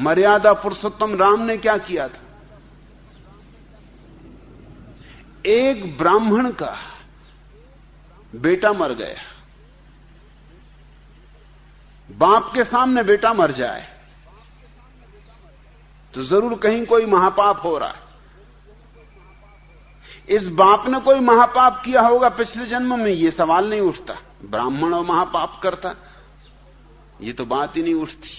मर्यादा पुरुषोत्तम राम ने क्या किया था? एक ब्राह्मण का बेटा मर गया। बाप के सामने बेटा मर जाए तो ज़रूर कहीं कोई महापाप हो रहा है। इस बाप ने कोई महापाप किया होगा पिछले जन्म में यह सवाल नहीं उठता। ब्राह्मण और महापाप करता, ये तो बात ही नहीं उठती।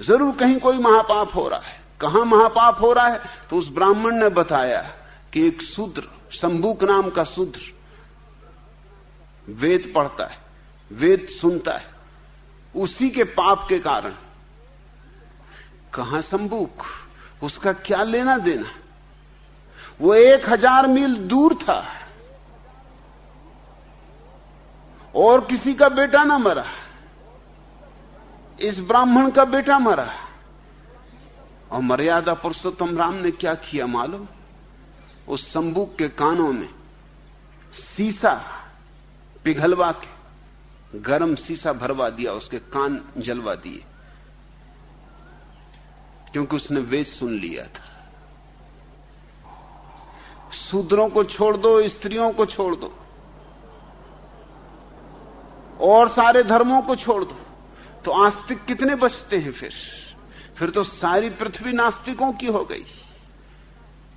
ज़रूर कहीं कोई महापाप हो रहा है। कहाँ महापाप हो रहा है? तो उस ब्राह्मण ने बताया कि एक शूद्र शंभुक नाम का शूद्र वेद पढ़ता है, वेद सुनता है। उसी के पाप के कारण, कहाँ संबूक? उसका क्या लेना देना? वो एक हज़ार मील दूर था। और किसी का बेटा ना मरा। इस ब्राह्मण का बेटा मरा और मर्यादा पुरुषोत्तम राम ने क्या किया मालूम? उस संबूक के कानों में सीसा पिघलवा के, गरम सीसा भरवा दिया, उसके कान जलवा दिए। क्योंकि उसने वेद सुन लिया था। शूद्रों को छोड़ दो, स्त्रियों को छोड़ दो, और सारे धर्मों को छोड़ दो। तो आस्तिक कितने बचते हैं फिर? फिर तो सारी पृथ्वी नास्तिकों की हो गई।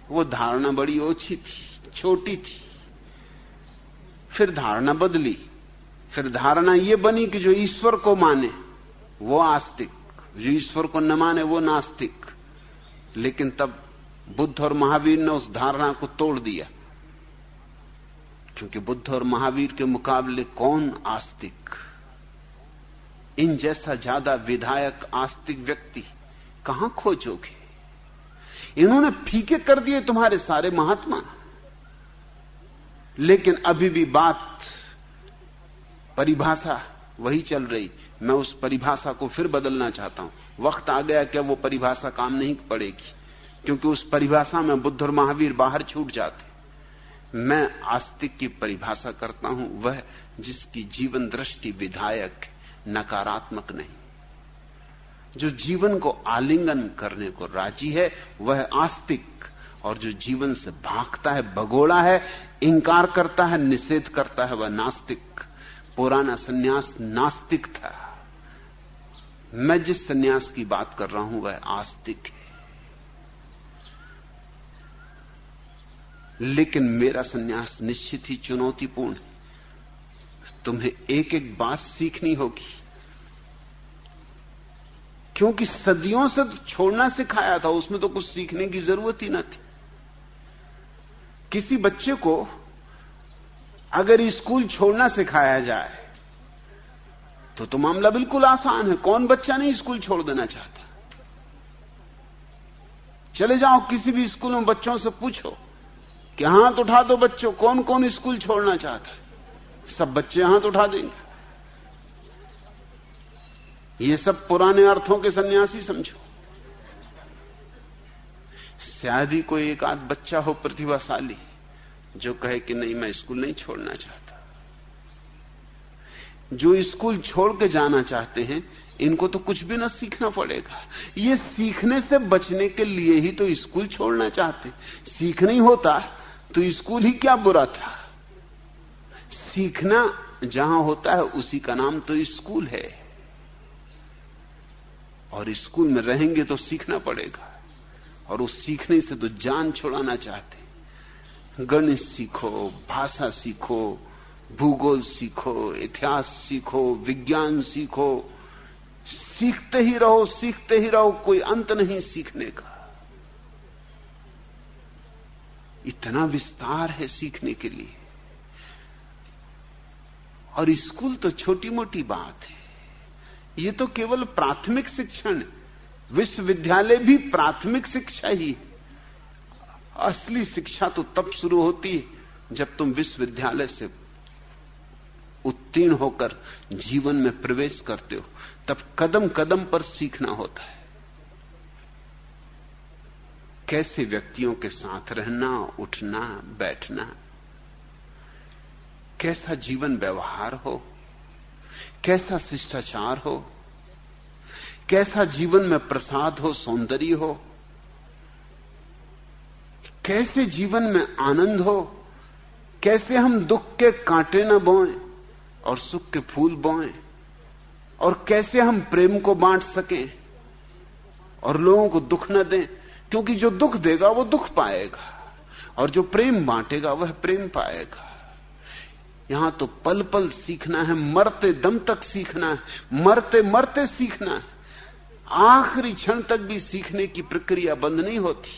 वो धारणा बड़ी ओछी थी, छोटी थी। फिर धारणा बदली। फिर धारणा ये बनी कि जो ईश्वर को माने, वो आस्तिक। जो ईश्वर को न माने, वो नास्तिक। लेकिन तब बुद्ध और महावीर ने उस धारणा को तोड़ दिया। क्योंकि बुद्ध और महावीर के मुकाबले कौन आस्तिक? इन जैसा ज़्यादा विधायक, आस्तिक व्यक्ति कहाँ खोजोगे? इन्होंने फीके कर दिए तुम्हारे सारे महात्मा। लेकिन अभी भी बात, परिभाषा वही चल रही। मैं उस परिभाषा को फिर बदलना चाहता हूँ। वक्त आ गया कि वो परिभाषा काम नहीं पड़ेगी, क्योंकि उस परिभाषा में बुद्ध और महावीर बाहर छूट जाते। मैं आस्तिक की परिभाषा करता हूँ, वह जिसकी जीवन दृष्टि विधायक नकारात्मक नहीं। जो जीवन को आलिंगन करने को राज़ी है, वह आस्तिक और जो जीवन से भागता है, भगोड़ा है इंकार करता है, निषेध करता है, वह नास्तिक। पुराना सन्यास नास्तिक था। मैं जिस सन्यास की बात कर रहा हूँ, वह आस्तिक है। लेकिन मेरा सन्यास निश्चित ही चुनौतीपूर्ण है। तुम्हें एक एक बात सीखनी होगी। क्योंकि सदियों से तो छोड़ना सिखाया था, उसमें तो कुछ सीखने की ज़रूरत ही न थी। किसी बच्चे को अगर स्कूल छोड़ना सिखाया जाए तो तो मामला बिल्कुल आसान है। कौन बच्चा नहीं स्कूल छोड़ देना चाहता? चले जाओ किसी भी स्कूल में बच्चों से पूछो कि हाथ उठा दो बच्चों कौन कौन स्कूल छोड़ना चाहता है? सब बच्चे हाथ उठा देंगे। ये सब पुराने अर्थों के सन्यासी समझो। शायद ही कोई एक आध बच्चा हो प्रतिभाशाली, जो कहे कि नहीं, मैं स्कूल नहीं छोड़ना चाहता। जो स्कूल छोड़ के जाना चाहते हैं, इनको तो कुछ भी ना सीखना पड़ेगा। ये सीखने से बचने के लिए ही तो स्कूल छोड़ना चाहते। सीख नहीं होता तो स्कूल ही क्या बुरा था? सीखना जहाँ होता है, उसी का नाम तो स्कूल है। और स्कूल में रहेंगे तो सीखना पड़ेगा। और उस सीखने से तो जान छुड़ाना चाहते गणित सीखो, भाषा सीखो, भूगोल सीखो, इतिहास सीखो, विज्ञान सीखो। सीखते ही रहो, सीखते ही रहो, कोई अंत नहीं सीखने का। इतना विस्तार है सीखने के लिए। और स्कूल तो छोटी मोटी बात है। ये तो केवल प्राथमिक शिक्षण विश्वविद्यालय भी प्राथमिक शिक्षा ही है। असली शिक्षा तो तब शुरू होती है जब तुम विश्वविद्यालय से उत्तीर्ण होकर जीवन में प्रवेश करते हो। तब कदम कदम पर सीखना होता है। कैसे व्यक्तियों के साथ रहना, उठना, बैठना, कैसा जीवन व्यवहार हो कैसा शिष्टाचार हो? कैसा जीवन में प्रसाद हो, सौंदर्य हो? कैसे जीवन में आनंद हो? कैसे हम दुख के कांटे न बोएँ और सुख के फूल बोएँ? और कैसे हम प्रेम को बांट सकें और लोगों को दुख न दें? क्योंकि जो दुख देगा, वो दुख पाएगा। और जो प्रेम बांटेगा, वह प्रेम पाएगा। यहाँ तो पल पल सीखना है, मरते दम तक सीखना है मरते मरते सीखना है। आखिरी क्षण तक भी सीखने की प्रक्रिया बंद नहीं होती।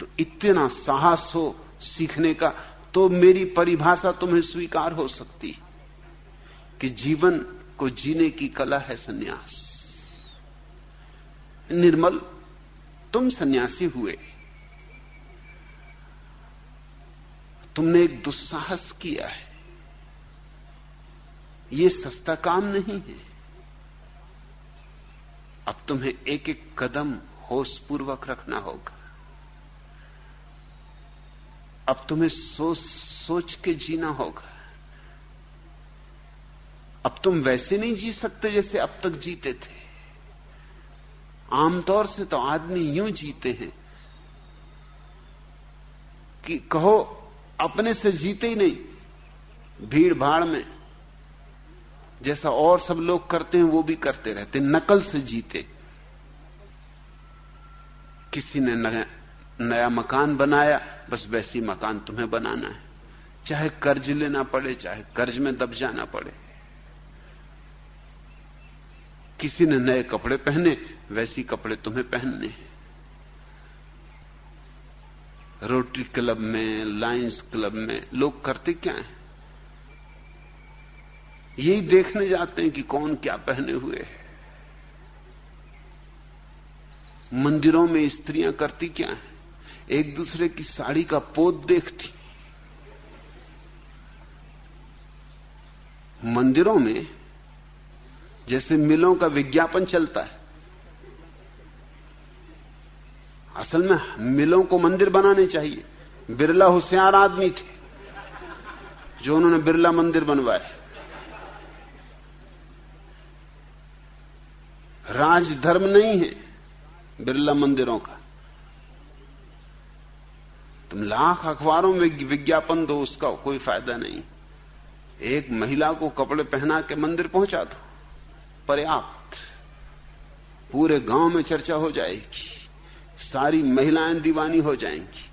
तो इतना साहस हो सीखने का तो मेरी परिभाषा तुम्हें स्वीकार हो सकती कि जीवन को जीने की कला है सन्यास। निर्मल, तुम सन्यासी हुए। तुमने एक दुस्साहस किया है। यह सस्ता काम नहीं है। अब तुम्हें एक एक कदम होश पूर्वक रखना होगा। अब तुम्हें सोच सोच के जीना होगा। अब तुम वैसे नहीं जी सकते जैसे अब तक जीते थे। आमतौर से तो आदमी यूँ जीते हैं कि कहो अपने से जीते ही नहीं। भीड़ भाड़ में। जैसा और सब लोग करते हैं, वो भी करते रहते नकल से जीते। किसी ने नया मकान बनाया, बस वैसी मकान तुम्हें बनाना है। चाहे कर्ज लेना पड़े, चाहे कर्ज में दब जाना पड़े। किसी ने नए कपड़े पहने, वैसी कपड़े तुम्हें पहनने हैं। रोटरी क्लब में, लायंस क्लब में, लोग करते क्या हैं? यही देखने जाते हैं कि कौन क्या पहने हुए है। मंदिरों में स्त्रियाँ करती क्या है? एक दूसरे की साड़ी का पोत देखती। मंदिरों में जैसे मिलों का विज्ञापन चलता है असल में मिलों को मंदिर बनाने चाहिए। बिरला होशियार आदमी थे, जो उन्होंने बिरला मंदिर बनवाए। राजधर्म नहीं है बिरला मंदिरों का। तुम लाख अखबारों में विज्ञापन दो, उसका कोई फ़ायदा नहीं। एक महिला को कपड़े पहना के मंदिर पहुँचा दो। पर्याप्त। पूरे गाँव में चर्चा हो जाएगी। सारी महिलाएँ दीवानी हो जाएँगी।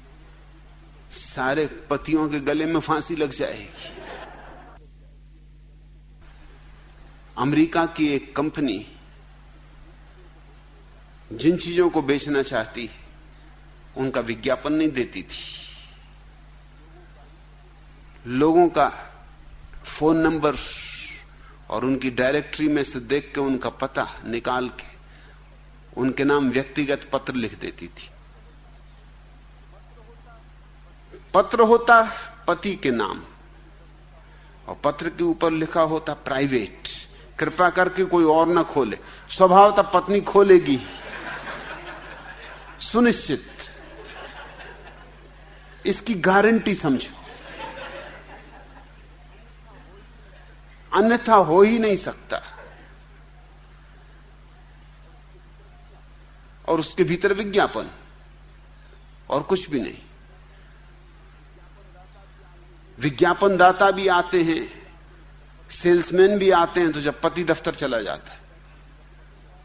सारे पतियों के गले में फांसी लग जाएगी। अमेरिका की एक कंपनी जिन चीज़ों को बेचना चाहती, उनका विज्ञापन नहीं देती थी। लोगों का फ़ोन नंबर और उनकी डायरेक्टरी में से देख के उनका पता निकाल के उनके नाम व्यक्तिगत पत्र लिख देती थी। पत्र होता पति के नाम, और पत्र के ऊपर लिखा होता प्राइवेट। कृपा करके कोई और ना खोले। स्वभाव तब पत्नी खोलेगी। सुनिश्चित। इसकी गारंटी समझो। अन्यथा हो ही नहीं सकता। और उसके भीतर विज्ञापन। और कुछ भी नहीं। विज्ञापन दाता भी आते हैं, सेल्समैन भी आते हैं तो जब पति दफ्तर चला जाता है,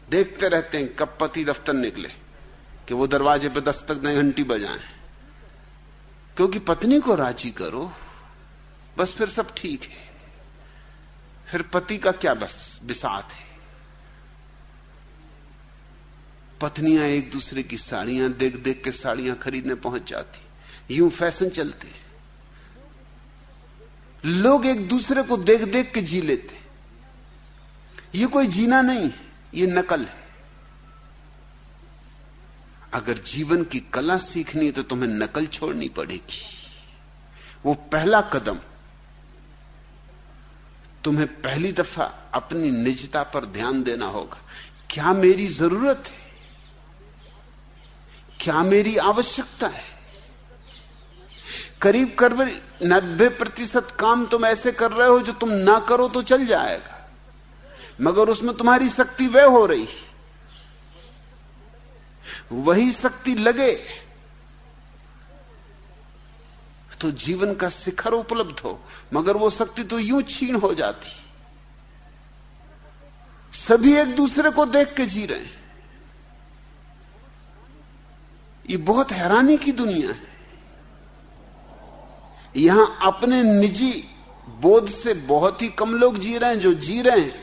देखते रहते हैं कब पति दफ्तर निकले, कि वो दरवाजे पे दस्तक दें घंटी बजाएँ। क्योंकि पत्नी को राज़ी करो, बस फिर सब ठीक है। फिर पति का क्या बस बिसात है? पत्नियाँ एक दूसरे की साड़ियाँ देख देख के साड़ियाँ खरीदने पहुँच जाती यूँ फ़ैशन चलते। लोग एक दूसरे को देख देख के जी लेते। ये कोई जीना नहीं, ये नकल है। अगर जीवन की कला सीखनी तो तुम्हें नकल छोड़नी पड़ेगी। वो पहला कदम। तुम्हें पहली दफ़ा अपनी निजता पर ध्यान देना होगा। क्या मेरी ज़रूरत है? क्या मेरी आवश्यकता है? करीब करीब नब्बे प्रतिशत काम तुम ऐसे कर रहे हो जो तुम ना करो तो चल जाएगा। मगर उसमें तुम्हारी शक्ति वह हो रही वही शक्ति लगे तो जीवन का शिखर उपलब्ध हो, मगर वो शक्ति तो यूँ छीण हो जाती। सभी एक दूसरे को देख के जी रहे हैं। ये बहुत हैरानी की दुनिया है। यहाँ अपने निजी बोध से बहुत ही कम लोग जी रहे हैं, जो जी रहे हैं,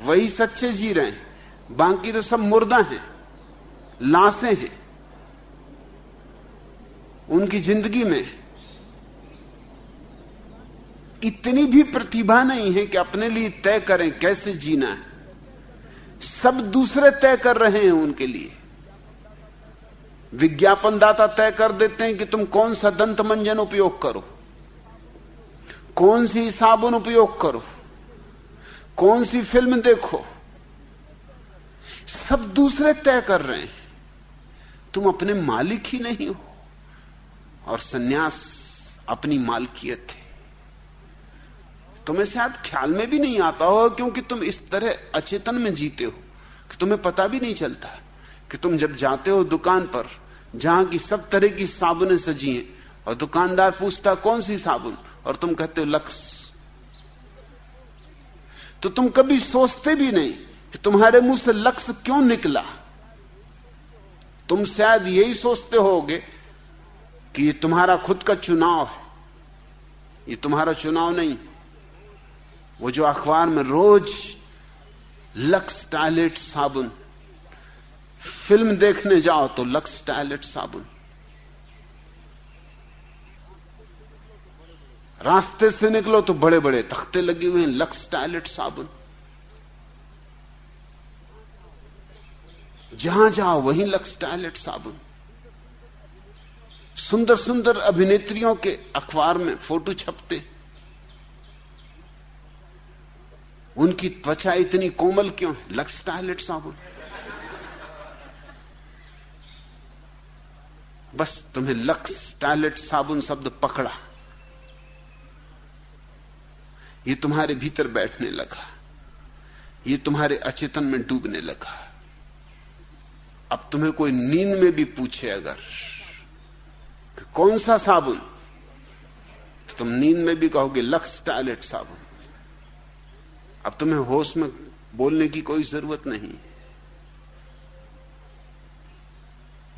वही सच्चे जी रहे हैं। बाकी तो सब मुर्दा हैं, लाशें हैं। उनकी ज़िंदगी में इतनी भी प्रतिभा नहीं है कि अपने लिए तय करें कैसे जीना है। सब दूसरे तय कर रहे हैं उनके लिए। विज्ञापन दाता तय कर देते हैं कि तुम कौन सा दंत मंजन उपयोग करो। कौन सी साबुन उपयोग करो। कौन सी फ़िल्म देखो। सब दूसरे तय कर रहे हैं। तुम अपने मालिक ही नहीं हो। और सन्यास अपनी मालकियत है। तुम्हें शायद ख्याल में भी नहीं आता हो क्योंकि तुम इस तरह अचेतन में जीते हो कि तुम्हें पता भी नहीं चलता। कि तुम जब जाते हो दुकान पर, जहाँ की सब तरह की साबुनें सजी हैं, और दुकानदार पूछता, कौन सी साबुन? और तुम कहते हो, लक्स. तो तुम कभी सोचते भी नहीं कि तुम्हारे मुँह से लक्ष्य क्यों निकला। तुम शायद यही सोचते होगे कि ये तुम्हारा खुद का चुनाव है। ये तुम्हारा चुनाव नहीं। वो जो अखबार में रोज लक्स टॉयलेट साबुन फ़िल्म देखने जाओ तो लक्स टॉयलेट साबुन। रास्ते से निकलो तो बड़े बड़े तख्ते लगे हुए हैं, लक्स टॉयलेट साबुन। जहाँ जाओ, वहीं लक्स टॉयलेट साबुन। सुंदर सुंदर अभिनेत्रियों के अखबार में फ़ोटो छपते। उनकी त्वचा इतनी कोमल क्यों लक्स टॉयलेट साबुन। बस तुम्हें लक्स टॉयलेट साबुन शब्द पकड़ा। ये तुम्हारे भीतर बैठने लगा। ये तुम्हारे अचेतन में डूबने लगा। अब तुम्हें कोई नींद में भी पूछे अगर कौन सा साबुन? तो तुम नींद में भी कहोगे, लक्स टॉयलेट साबुन। अब तुम्हें होश में बोलने की कोई ज़रूरत नहीं।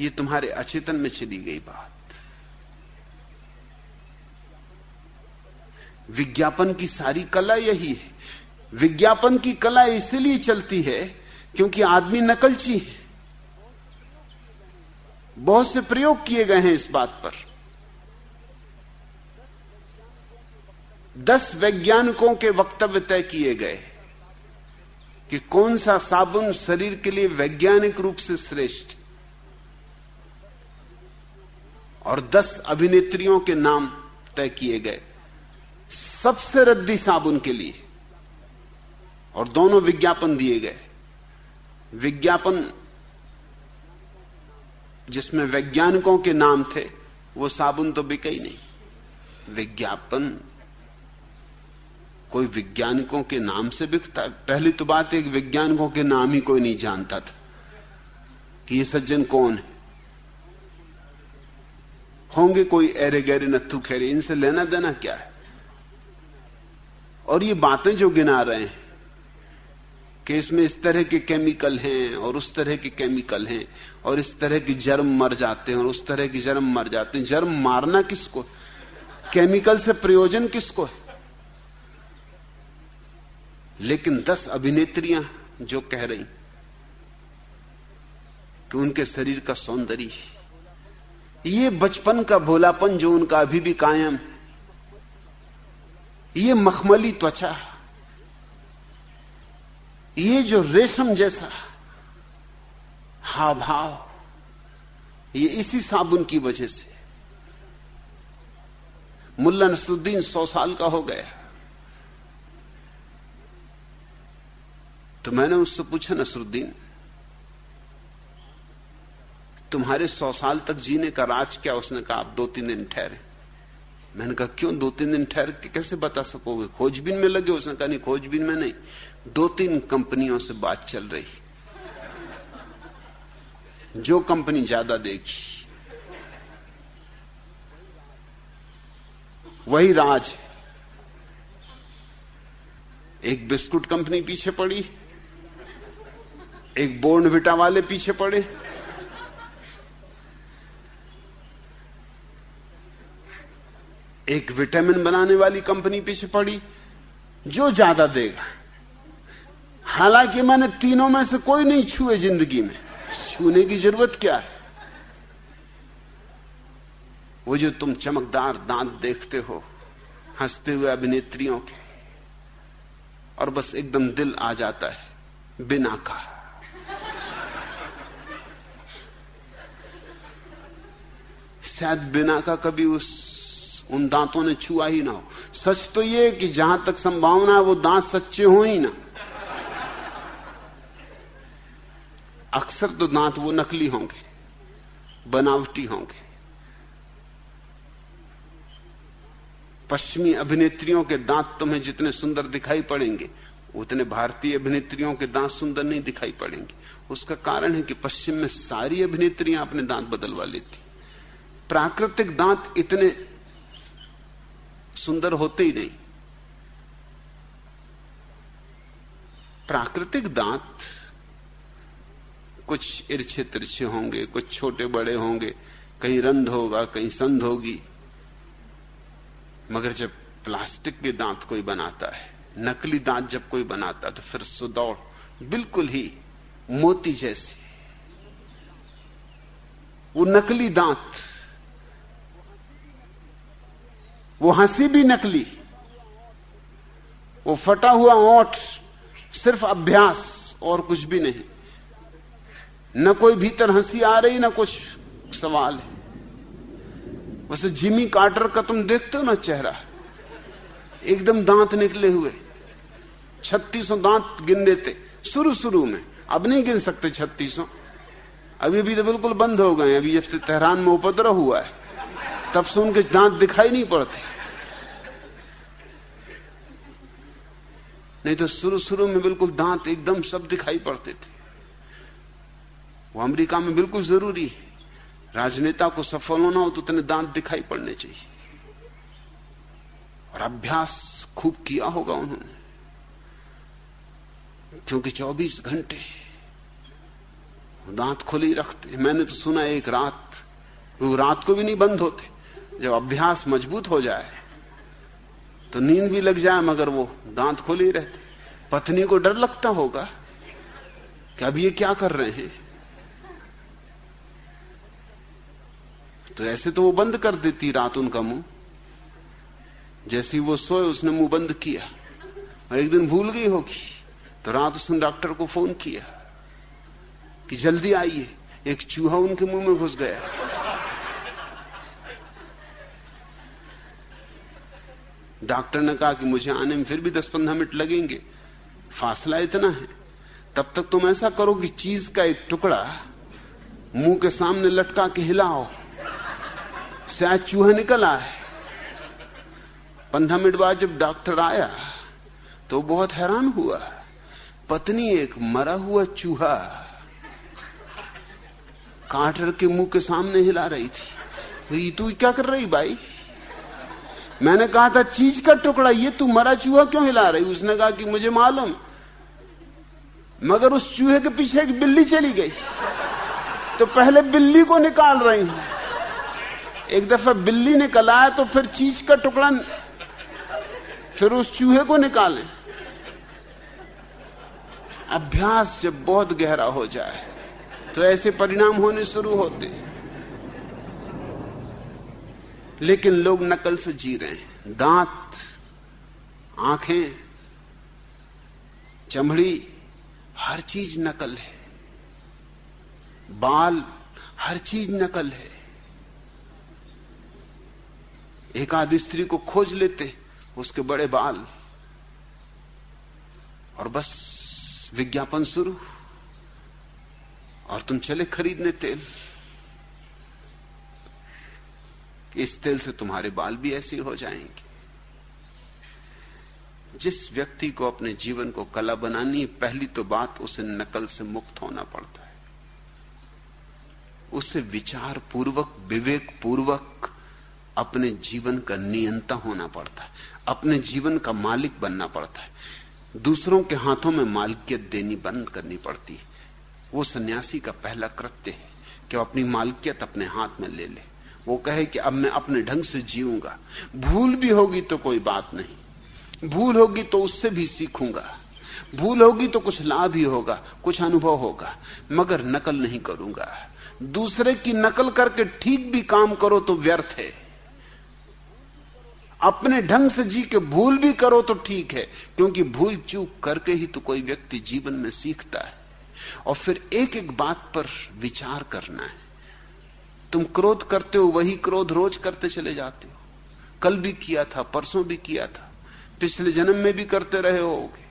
ये तुम्हारे अचेतन में चली गई बात। विज्ञापन की सारी कला यही है। विज्ञापन की कला इसलिए चलती है क्योंकि आदमी नकलची है। बहुत से प्रयोग किए गए हैं इस बात पर। दस वैज्ञानिकों के वक्तव्य तय किए गए कि कौन सा साबुन शरीर के लिए वैज्ञानिक रूप से श्रेष्ठ और दस अभिनेत्रियों के नाम तय किए गए। सबसे रद्दी साबुन के लिए। और दोनों विज्ञापन दिए गए। विज्ञापन जिसमें वैज्ञानिकों के नाम थे, वो साबुन तो बिका ही नहीं। विज्ञापन कोई वैज्ञानिकों के नाम से बिकता। पहली तो बात, एक वैज्ञानिकों के नाम ही कोई नहीं जानता था कि ये सज्जन कौन है। होंगे कोई एरे गहरे नत्थु खेरे, इनसे लेना देना क्या है? और ये बातें जो गिना रहे हैं, कि इसमें इस तरह के केमिकल हैं, और उस तरह के केमिकल हैं, और इस तरह के जर्म मर जाते हैं, और उस तरह के जर्म मर जाते हैं। जर्म मारना किसको? केमिकल से प्रयोजन किसको है? लेकिन दस अभिनेत्रियाँ जो कह रही कि उनके शरीर का सौंदर्य ये बचपन का भोलापन जो उनका अभी भी कायम ये मखमली त्वचा ये जो रेशम जैसा हाव भाव, ये इसी साबुन की वजह से। मुल्ला नसरुद्दीन सौ साल का हो गया। तो मैंने उससे पूछा, नसरुद्दीन तुम्हारे सौ साल तक जीने का राज क्या उसने कहा? आप दो तीन दिन ठहरे। मैंने कहा, क्यों दो तीन दिन ठहर? के कैसे बता सकोगे? खोजबीन में लगे उसने कहा, नहीं, खोजबीन में नहीं। दो तीन कंपनियों से बात चल रही। जो कंपनी ज़्यादा देगी, वही राज एक बिस्कुट कंपनी पीछे पड़ी, एक बोर्नविटा वाले पीछे पड़े एक विटामिन बनाने वाली कंपनी पीछे पड़ी, जो ज़्यादा देगा। हालाँकि मैंने तीनों में से कोई नहीं छुए ज़िंदगी में। छूने की ज़रूरत क्या है? वो जो तुम चमकदार दांत देखते हो, हँसते हुए अभिनेत्रियों के, और बस एकदम दिल आ जाता है, बिना का शायद बिना का कभी उस उन दांतों ने छुआ ही ना हो। सच तो ये कि जहाँ तक संभावना है वो दांत सच्चे हो ही ना। अक्सर तो दांत वो नकली होंगे, बनावटी होंगे। पश्चिमी अभिनेत्रियों के दांत तुम्हें जितने सुंदर दिखाई पड़ेंगे, उतने भारतीय अभिनेत्रियों के दांत सुंदर नहीं दिखाई पड़ेंगे। उसका कारण है कि पश्चिम में सारी अभिनेत्रियाँ अपने दांत बदलवा लेती। प्राकृतिक दांत इतने सुंदर होते ही नहीं। प्राकृतिक दांत कुछ इर्छे तिरछे होंगे, कुछ छोटे बड़े होंगे, कहीं रंध होगा, कहीं संध होगी, मगर जब प्लास्टिक के दांत कोई बनाता है, नकली दांत जब कोई बनाता है तो फिर सुदौड़ बिल्कुल ही मोती जैसे। वो नकली दांत वो हँसी भी नकली। वो फटा हुआ ओठ, सिर्फ़ अभ्यास और कुछ भी नहीं। न कोई भीतर हँसी आ रही, न कुछ सवाल है। वैसे जिमी कार्टर का तुम देखते हो ना चेहरा? एकदम दांत निकले हुए। छत्तीसों दांत गिन देते शुरू शुरू में। अब नहीं गिन सकते छत्तीसों। अभी अभी तो बिल्कुल बंद हो गए अभी जब से तेहरान में उपद्रव हुआ है। तब से उनके दांत दिखाई नहीं पड़ते। नहीं तो शुरू शुरू में बिल्कुल दांत एकदम सब दिखाई पड़ते थे। वो अमेरिका में बिल्कुल ज़रूरी है। राजनेता को सफल होना हो तो उतने दांत दिखाई पड़ने चाहिए। और अभ्यास खूब किया होगा उन्होंने। क्योंकि 24 घंटे दांत खुले रखते मैंने तो सुना एक रात, वो रात को भी नहीं बंद होते। जब अभ्यास मज़बूत हो जाए तो नींद भी लग जाए, मगर वो दांत खोले ही रहते। पत्नी को डर लगता होगा कि अब ये क्या कर रहे हैं। तो ऐसे तो वो बंद कर देती रात उनका मुँह। जैसे वो सोए, उसने मुँह बंद किया। और एक दिन भूल गई होगी तो रात उसने डॉक्टर को फ़ोन किया कि जल्दी आइए। एक चूहा उनके मुँह में घुस गया। डॉक्टर ने कहा कि मुझे आने में फिर भी दस पंद्रह मिनट लगेंगे। फासला इतना है। तब तक तुम ऐसा करो कि चीज़ का एक टुकड़ा मुँह के सामने लटका के हिलाओ। शायद चूहा निकल आए। पंद्रह मिनट बाद जब डॉक्टर आया तो बहुत हैरान हुआ। पत्नी एक मरा हुआ चूहा काटर के मुँह के सामने हिला रही थी। तू क्या कर रही भाई? मैंने कहा था, चीज़ का टुकड़ा, ये तू मरा चूहा क्यों हिला रही? उसने कहा कि, मुझे मालूम, मगर उस चूहे के पीछे एक बिल्ली चली गई। तो पहले बिल्ली को निकाल रही हूँ। एक दफ़ा बिल्ली निकल आया तो फिर चीज़ का टुकड़ा, फिर उस चूहे को निकालें। अभ्यास जब बहुत गहरा हो जाए तो ऐसे परिणाम होने शुरू होते हैं। लेकिन लोग नकल से जी रहे हैं। दांत, आँखें, चमड़ी, हर चीज़ नकल है। बाल, हर चीज़ नकल है। एक आदि स्त्री को खोज लेते, उसके बड़े बाल। और बस, विज्ञापन शुरू। और तुम चले खरीदने तेल कि इस तेल से तुम्हारे बाल भी ऐसे हो जाएँगे। जिस व्यक्ति को अपने जीवन को कला बनानी है, पहली तो बात उसे नकल से मुक्त होना पड़ता है। उसे विचार पूर्वक विवेक पूर्वक अपने जीवन का नियंता होना पड़ता है। अपने जीवन का मालिक बनना पड़ता है। दूसरों के हाथों में मालिकियत देनी बंद करनी पड़ती है। वो सन्यासी का पहला कृत्य है कि वो अपनी मालिकियत अपने हाथ में ले ले। वो कहे कि अब मैं अपने ढंग से जीऊँगा। भूल भी होगी तो कोई बात नहीं। भूल होगी तो उससे भी सीखूँगा। भूल होगी तो कुछ लाभ ही होगा, कुछ अनुभव होगा, मगर नकल नहीं करूँगा। दूसरे की नकल करके ठीक भी काम करो तो व्यर्थ है। अपने ढंग से जी के भूल भी करो तो ठीक है, क्योंकि भूल चूक करके ही तो कोई व्यक्ति जीवन में सीखता है। और फिर एक एक बात पर विचार करना है। तुम क्रोध करते हो, वही क्रोध रोज करते चले जाते हो। कल भी किया था, परसों भी किया था, पिछले जन्म में भी करते रहे होगे।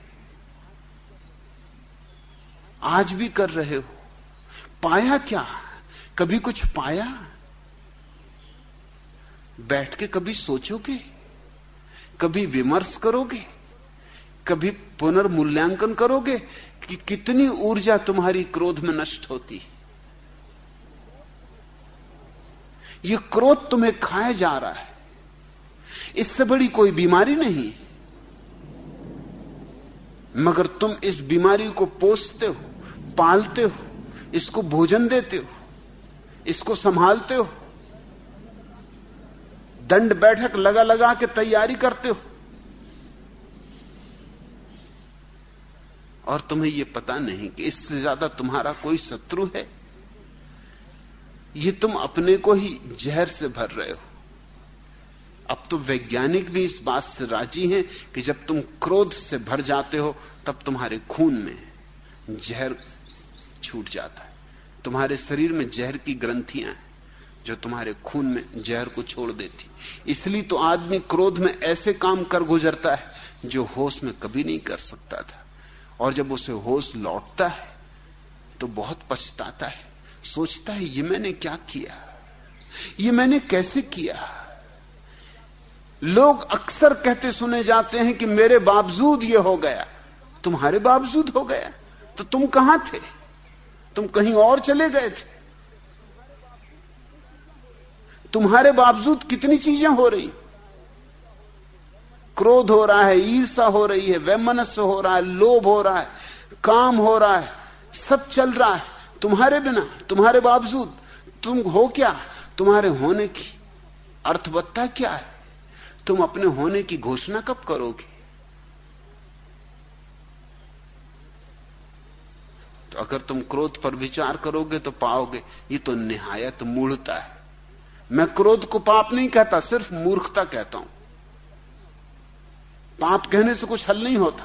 आज भी कर रहे हो। पाया क्या? कभी कुछ पाया? बैठ के कभी सोचोगे? कभी विमर्श करोगे? कभी पुनर्मूल्यांकन करोगे कि कितनी ऊर्जा तुम्हारी क्रोध में नष्ट होती है? यह क्रोध तुम्हें खाए जा रहा है। इससे बड़ी कोई बीमारी नहीं। मगर तुम इस बीमारी को पोसते हो, पालते हो, इसको भोजन देते हो, इसको संभालते हो। दंड बैठक लगा लगा के तैयारी करते हो। और तुम्हें यह पता नहीं कि इससे ज़्यादा तुम्हारा कोई शत्रु है? ये तुम अपने को ही जहर से भर रहे हो। अब तो वैज्ञानिक भी इस बात से राज़ी हैं कि जब तुम क्रोध से भर जाते हो, तब तुम्हारे खून में जहर छूट जाता है। तुम्हारे शरीर में जहर की ग्रंथियाँ जो तुम्हारे खून में जहर को छोड़ देती। इसलिए तो आदमी क्रोध में ऐसे काम कर गुजरता है जो होश में कभी नहीं कर सकता था। और जब उसे होश लौटता है तो बहुत पछताता है। सोचता है, ये मैंने क्या किया? ये मैंने कैसे किया? लोग अक्सर कहते सुने जाते हैं कि मेरे बावजूद ये हो गया। तुम्हारे बावजूद हो गया? तो तुम कहाँ थे? तुम कहीं और चले गए थे? तुम्हारे बावजूद कितनी चीज़ें हो रही? क्रोध हो रहा है ईर्षा हो रही है, वैमनस्य हो रहा है, लोभ हो रहा है, काम हो रहा है, सब चल रहा है। तुम्हारे बिना, तुम्हारे बावजूद, तुम हो क्या? तुम्हारे होने की अर्थवत्ता क्या है? तुम अपने होने की घोषणा कब करोगे? तो अगर तुम क्रोध पर विचार करोगे तो पाओगे, ये तो निहायत मूढ़ता है। मैं क्रोध को पाप नहीं कहता, सिर्फ़ मूर्खता कहता हूँ। पाप कहने से कुछ हल नहीं होता।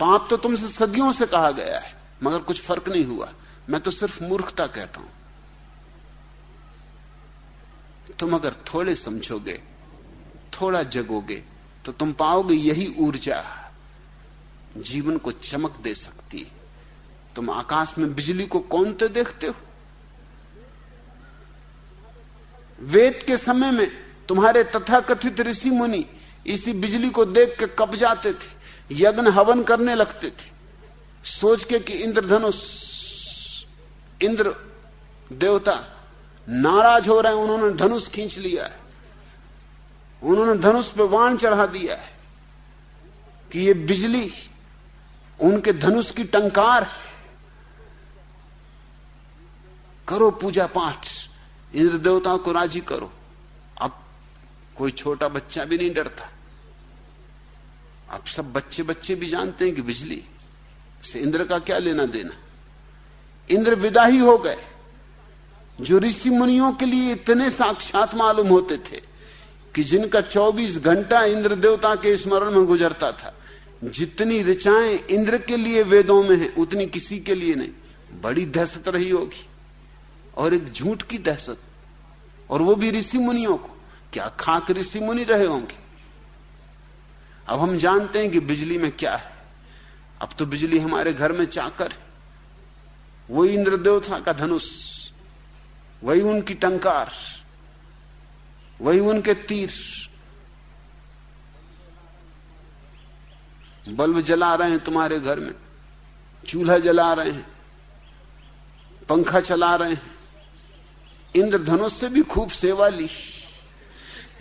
पाप तो तुमसे सदियों से कहा गया है। मगर कुछ फ़र्क नहीं हुआ। मैं तो सिर्फ़ मूर्खता कहता हूँ। तुम अगर थोड़े समझोगे, थोड़ा जगोगे तो तुम पाओगे यही ऊर्जा जीवन को चमक दे सकती तुम आकाश में बिजली को कौनते देखते हो? वेद के समय में तुम्हारे तथाकथित ऋषि मुनि इसी बिजली को देख के कब जाते थे, यज्ञ हवन करने लगते थे। सोच के कि इंद्रधनुष, इंद्र देवता नाराज़ हो रहे हैं, उन्होंने धनुष खींच लिया है। उन्होंने धनुष पे वाण चढ़ा दिया है कि ये बिजली उनके धनुष की टंकार है। करो पूजा पाठ, इंद्र देवताओं को राज़ी करो। अब कोई छोटा बच्चा भी नहीं डरता। अब सब बच्चे बच्चे भी जानते हैं कि बिजली से इंद्र का क्या लेना देना? इंद्र विदा ही हो गए। जो ऋषि मुनियों के लिए इतने साक्षात मालूम होते थे कि जिनका 24 घंटा इंद्र देवता के स्मरण में गुजरता था, जितनी ऋचाएँ इंद्र के लिए वेदों में है, उतनी किसी के लिए नहीं। बड़ी दहशत रही होगी। और एक झूठ की दहशत। और वो भी ऋषि मुनियों को। क्या खाक ऋषि मुनि रहे होंगे? अब हम जानते हैं कि बिजली में क्या है। अब तो बिजली हमारे घर में चाकर वही इंद्र देवता का धनुष, वही उनकी टंकार, वही उनके तीर। बल्ब जला रहे हैं तुम्हारे घर में, चूल्हा जला रहे हैं, पंखा चला रहे हैं। इंद्रधनुष से भी खूब सेवा ली।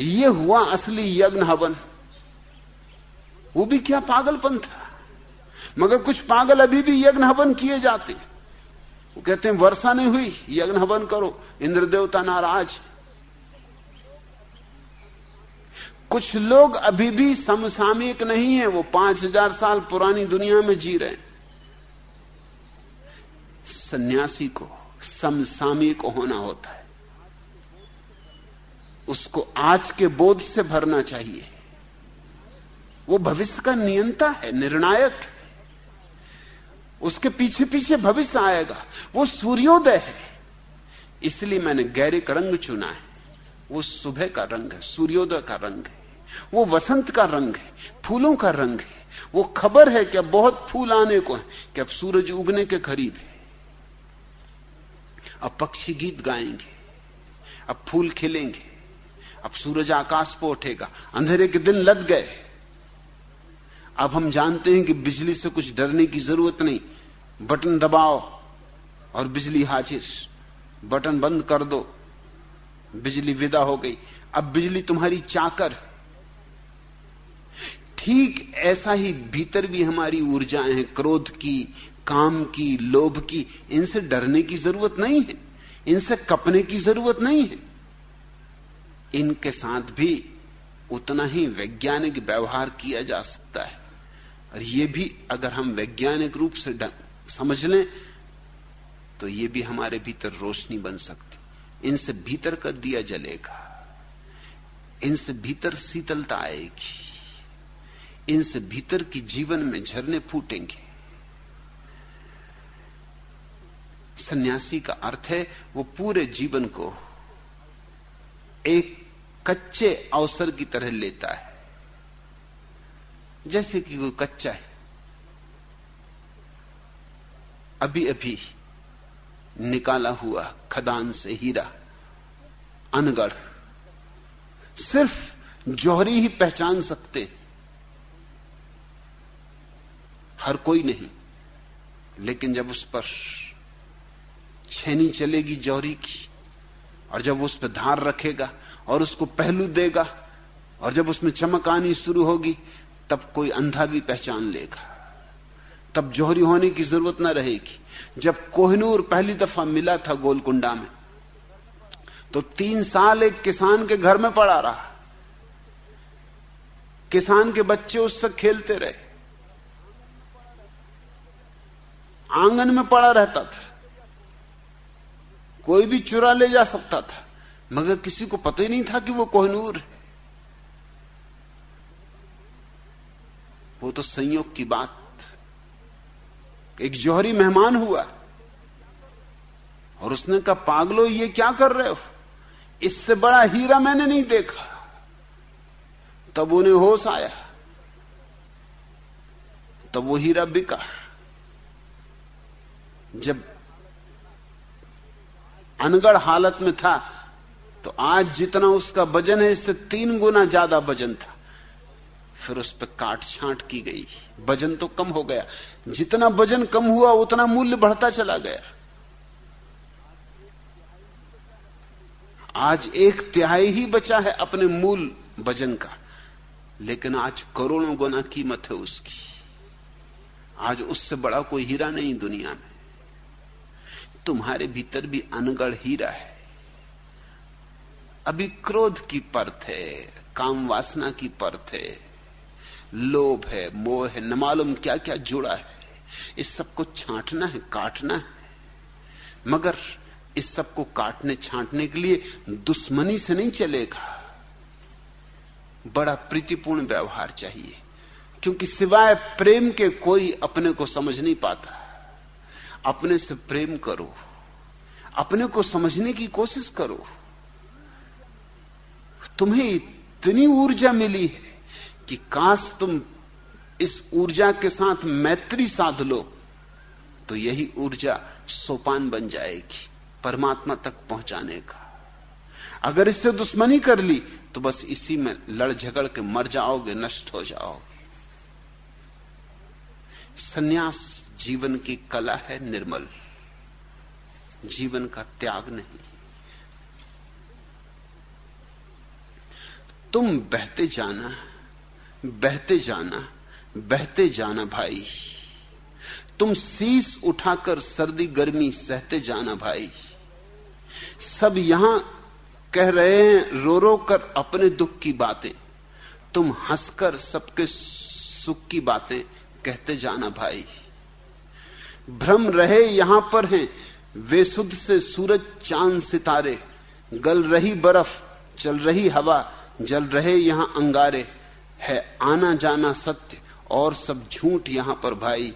ये हुआ असली यज्ञ हवन। वो भी क्या पागलपन था? मगर कुछ पागल अभी भी यज्ञ हवन किए जाते वो कहते हैं, वर्षा नहीं हुई यज्ञ हवन करो इंद्र देवता नाराज़ कुछ लोग अभी भी समसामयिक नहीं है, वो पाँच हज़ार साल पुरानी दुनिया में जी रहे सन्यासी को समसामयिक होना होता है। उसको आज के बोध से भरना चाहिए। वो भविष्य का नियंता है, निर्णायक है। उसके पीछे पीछे भविष्य आएगा। वो सूर्योदय है। इसलिए मैंने गहरे का रंग चुना है। वो सुबह का रंग है, सूर्योदय का रंग है। वो वसंत का रंग है, फूलों का रंग है। वो खबर है कि अब बहुत फूल आने को है, कि अब सूरज उगने के करीब है। अब पक्षी गीत गाएँगे, अब फूल खिलेंगे, अब सूरज आकाश पर उठेगा। अंधेरे के दिन लद गए। अब हम जानते हैं कि बिजली से कुछ डरने की ज़रूरत नहीं। बटन दबाओ और बिजली हाजिर। बटन बंद कर दो। बिजली विदा हो गई। अब बिजली तुम्हारी चाकर। ठीक ऐसा ही भीतर भी हमारी ऊर्जाएँ हैं, क्रोध की, काम की, लोभ की। इनसे डरने की ज़रूरत नहीं है। इनसे कपने की ज़रूरत नहीं है। इनके साथ भी उतना ही वैज्ञानिक व्यवहार किया जा सकता है। और ये भी अगर हम वैज्ञानिक रूप से समझ लें तो ये भी हमारे भीतर रोशनी बन सकती। इनसे भीतर का दिया जलेगा। इनसे भीतर शीतलता आएगी। इनसे भीतर की जीवन में झरने फूटेंगे। सन्यासी का अर्थ है, वो पूरे जीवन को एक कच्चे अवसर की तरह लेता है। जैसे कि कोई कच्चा है। अभी अभी निकाला हुआ खदान से हीरा, अनगढ़, सिर्फ़ जौहरी ही पहचान सकते हर कोई नहीं, लेकिन जब उस पर छेनी चलेगी जौहरी की, और जब उस पर धार रखेगा और उसको पहलू देगा, और जब उसमें चमक आनी शुरू होगी तब कोई अंधा भी पहचान लेगा। तब जोहरी होने की ज़रूरत ना रहेगी। जब कोहनूर पहली दफ़ा मिला था गोलकुंडा में तो तीन साल एक किसान के घर में पड़ा रहा। किसान के बच्चे उससे खेलते रहे। आँगन में पड़ा रहता था। कोई भी चुरा ले जा सकता था, मगर किसी को पता ही नहीं था कि वो कोहनूर है। वो तो संयोग की बात। एक जौहरी मेहमान हुआ। और उसने कहा, पागलो, ये क्या कर रहे हो? इससे बड़ा हीरा मैंने नहीं देखा। तब उन्हें होश आया। तब वो हीरा बिका। जब अनगढ़ हालत में था तो आज जितना उसका वज़न है, इससे तीन गुना ज़्यादा वज़न था। फिर उस पर काट छांट की गई। वज़न तो कम हो गया। जितना वज़न कम हुआ, उतना मूल्य बढ़ता चला गया। आज एक तिहाई ही बचा है अपने मूल वज़न का। लेकिन आज करोड़ों गुना कीमत है उसकी। आज उससे बड़ा कोई हीरा नहीं दुनिया में। तुम्हारे भीतर भी अनगढ़ हीरा है। अभी क्रोध की परत है, काम वासना की परत है। लोभ है, मोह है, न मालूम क्या क्या जुड़ा है। इस सबको छांटना है, काटना है। मगर इस सबको काटने, छांटने के लिए दुश्मनी से नहीं चलेगा। बड़ा प्रीतिपूर्ण व्यवहार चाहिए, क्योंकि सिवाय प्रेम के कोई अपने को समझ नहीं पाता। अपने से प्रेम करो, अपने को समझने की कोशिश करो। तुम्हें इतनी ऊर्जा मिली है कि काश तुम इस ऊर्जा के साथ मैत्री साध लो तो यही ऊर्जा सोपान बन जाएगी, परमात्मा तक पहुँचाने का। अगर इससे दुश्मनी कर ली तो बस इसी में लड़ झगड़ के मर जाओगे, नष्ट हो जाओगे। सन्यास जीवन की कला है निर्मल। जीवन का त्याग नहीं। तुम बहते जाना बहते जाना बहते जाना भाई। तुम शीश उठाकर सर्दी गर्मी सहते जाना भाई। सब यहाँ कह रहे हैं रो रो कर अपने दुख की बातें। तुम हंसकर सबके सुख की बातें कहते जाना भाई। भ्रम रहे यहाँ पर हैं, वे सुध से सूरज चाँद सितारे। गल रही बर्फ़, चल रही हवा, जल रहे यहाँ अंगारे। है आना जाना सत्य। और सब झूठ यहाँ पर भाई,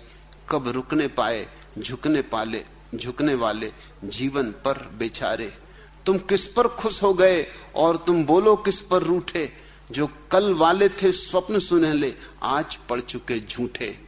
कब रुकने पाए, झुकने पाले, झुकने वाले, जीवन पर बेचारे। तुम किस पर खुश हो गए, और तुम बोलो किस पर रूठे। जो कल वाले थे स्वप्न सुनहले, आज पड़ चुके झूठे।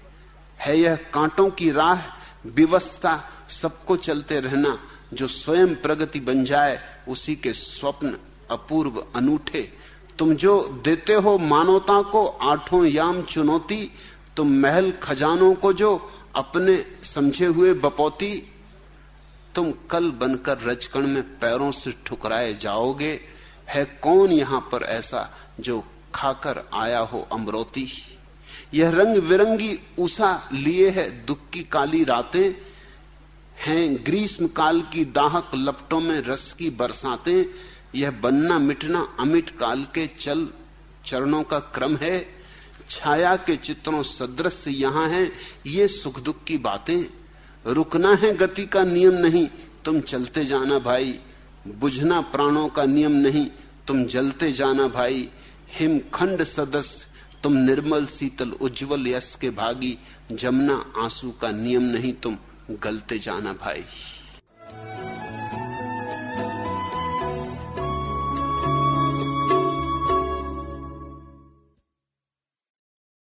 है यह कांटों की राह विवस्था सबको चलते रहना। जो स्वयं प्रगति बन जाए, उसी के स्वप्न अपूर्व अनूठे। तुम जो देते हो मानवता को आठों याम चुनौती, तुम महल खजानों को जो अपने समझे हुए बपौती, तुम कल बनकर रजकण में पैरों से ठुकराए जाओगे। है कौन यहाँ पर ऐसा जो खाकर आया हो अमरोती? यह रंग बिरंगी उषा लिए है दुख की काली रातें, हैं ग्रीष्म काल की दाहक लपटों में रस की बरसातें यह बनना मिटना अमिट काल के चल चरणों का क्रम है। छाया के चित्रों सदृश यहाँ है। ये सुख दुख की बातें। रुकना है गति का नियम नहीं। तुम चलते जाना भाई। बुझना प्राणों का नियम नहीं। तुम जलते जाना भाई। हिमखंड सदस्य तुम निर्मल शीतल उज्जवल यश के भागी। जमना आँसू का नियम नहीं। तुम गलते जाना भाई।